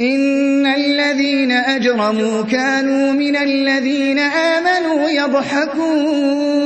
إِنَّ الَّذِينَ أَجْرَمُوا كَانُوا مِنَ الَّذِينَ آمَنُوا يَضْحَكُونَ